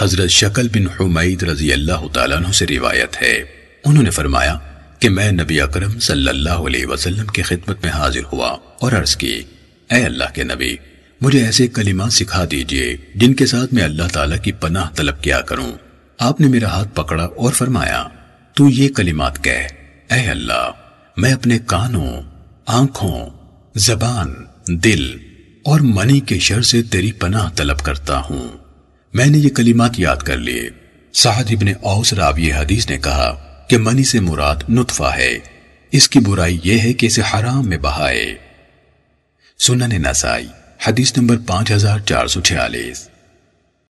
حضرت شکل بن حمید رضی اللہ تعالیٰ عنہ سے روایت ہے۔ انہوں نے فرمایا کہ میں نبی اکرم صلی اللہ علیہ وسلم کی خدمت میں حاضر ہوا اور عرض کی، اے اللہ کے نبی، مجھے ایسے کلمات سکھا دیجیے جن کے ساتھ میں اللہ تعالیٰ کی پناہ طلب کیا کروں۔ آپ نے میرا ہاتھ پکڑا اور فرمایا، تو یہ کلمات کہہ، اے اللہ، میں اپنے کانوں، آنکھوں، زبان، دل اور منی کے شر سے تیری پناہ طلب کرتا ہوں۔ میں نے یہ کلمات یاد کر لیے۔ سعد ابن اوس راوی حدیث نے کہا کہ منی سے مراد نطفہ ہے۔ اس کی برائی یہ ہے کہ اسے حرام میں بہائے۔ سنن نسائی، حدیث نمبر پانچ ہزار چار سو چھیالیس۔